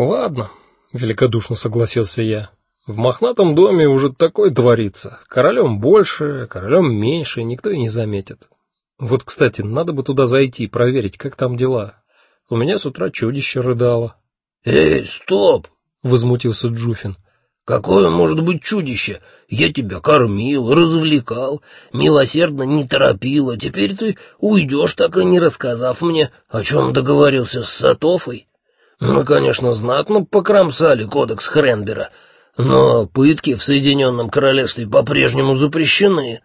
Ладно, великодушно согласился я. В мохнатом доме уже такое творится. Королем больше, королем меньше, никто и не заметит. Вот, кстати, надо бы туда зайти, проверить, как там дела. У меня с утра чудище рыдало. Эй, стоп, возмутился Джуфин. Какое может быть чудище? Я тебя кормил, развлекал, милосердно не торопил, а теперь ты уйдешь, так и не рассказав мне, о чем договорился с Сатофой. Мы, конечно, знатно покромсали кодекс Хренбера, но пытки в Соединенном Королевстве по-прежнему запрещены.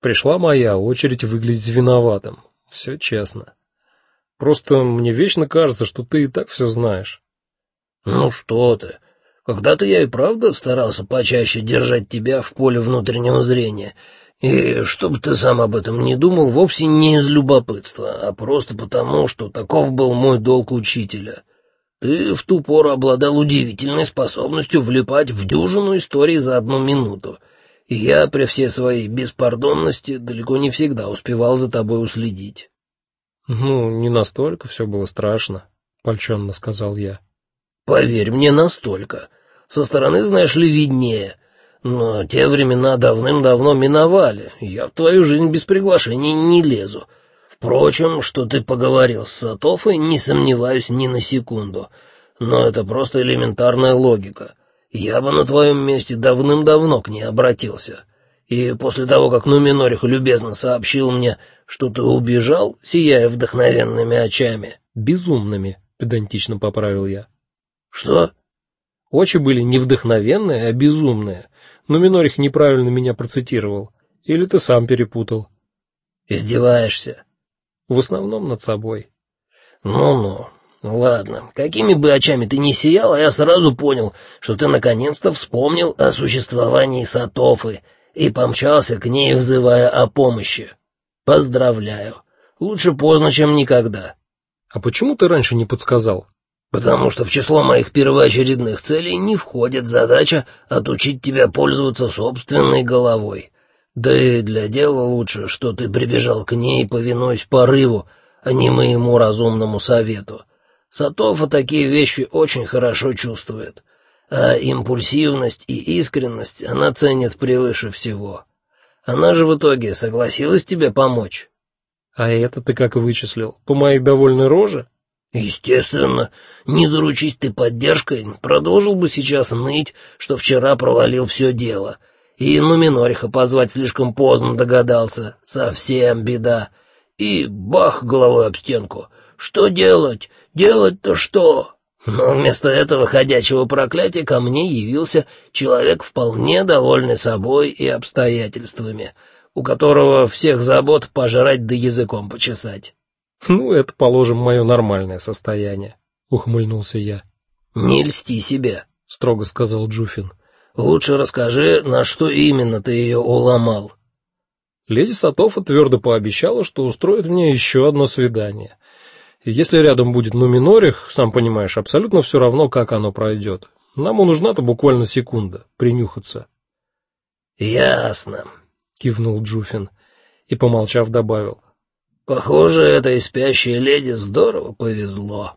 Пришла моя очередь выглядеть виноватым. Все честно. Просто мне вечно кажется, что ты и так все знаешь. Ну что ты? Когда-то я и правда старался почаще держать тебя в поле внутреннего зрения. И чтобы ты сам об этом не думал, вовсе не из любопытства, а просто потому, что таков был мой долг учителя. Ты в ту пору обладал удивительной способностью влипать в дюжину историй за одну минуту и я при всей своей беспардонности далеко не всегда успевал за тобой уследить. Ну, не настолько все было страшно, польщенно сказал я. Поверь мне, настолько. Со стороны, знаешь ли, виднее. Но те времена давным-давно миновали. Я в твою жизнь без приглашения не лезу. Впрочем, что ты поговорил с Сатофой, не сомневаюсь ни на секунду. Но это просто элементарная логика. Я бы на твоем месте давным-давно к ней обратился. И после того, как Нуминорих любезно сообщил мне, что ты убежал, сияя вдохновенными очами, безумными, педантично поправил я. Что? Очи были не вдохновенные, а безумные. Нуминорих неправильно меня процитировал. Или ты сам перепутал? Издеваешься? В основном над собой. Ну-ну. Ну ладно, какими бы очами ты ни сиял, я сразу понял, что ты наконец-то вспомнил о существовании Сатофы и помчался к ней, взывая о помощи. Поздравляю. Лучше поздно, чем никогда. А почему ты раньше не подсказал? Потому что в число моих первоочередных целей не входит задача отучить тебя пользоваться собственной головой. Да и для дела лучше, что ты прибежал к ней, повинуясь порыву, а не моему разумному совету. Сатофа такие вещи очень хорошо чувствует, а импульсивность и искренность она ценит превыше всего. Она же в итоге согласилась тебе помочь. А это ты как вычислил? По моей довольной роже? Естественно, не заручись ты поддержкой, продолжил бы сейчас ныть, что вчера провалил все дело. И Нуминориха позвать слишком поздно догадался. Совсем беда. И бах головой об стенку. Что делать? Делать-то что? Но вместо этого ходячего проклятия ко мне явился человек вполне довольный собой и обстоятельствами, у которого всех забот пожрать да языком почесать. Ну, это, положим, мое нормальное состояние, ухмыльнулся я. Не льсти себе, строго сказал Джуфин. Лучше расскажи, на что именно ты ее уломал. Леди Сатофа твердо пообещала, что устроит мне еще одно свидание. Если рядом будет Нуминорих, сам понимаешь, абсолютно все равно, как оно пройдет. Нам нужна-то буквально секунда принюхаться. Ясно, кивнул Джуфин и помолчав добавил: Похоже, этой спящей леди здорово повезло.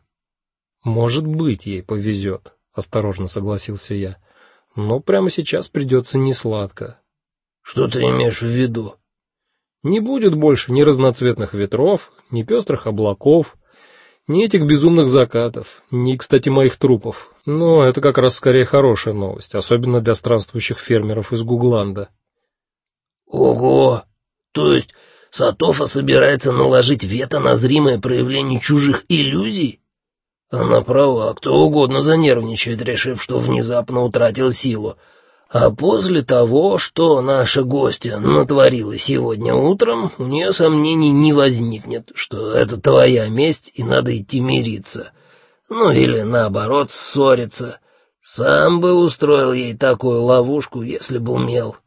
Может быть, ей повезет, осторожно согласился я. Но прямо сейчас придется несладко. Что ты имеешь в виду? Не будет больше ни разноцветных ветров, ни пестрых облаков, ни этих безумных закатов, ни, кстати, моих трупов. Но это как раз скорее хорошая новость, особенно для странствующих фермеров из Гугланда. Ого! То есть Сатофа собирается наложить вето на зримое проявление чужих иллюзий? Она права, кто угодно занервничает, решив, что внезапно утратил силу. А после того, что наша гостья натворила сегодня утром, у нее сомнений не возникнет, что это твоя месть и надо идти мириться. Ну или наоборот ссориться. Сам бы устроил ей такую ловушку, если бы умел.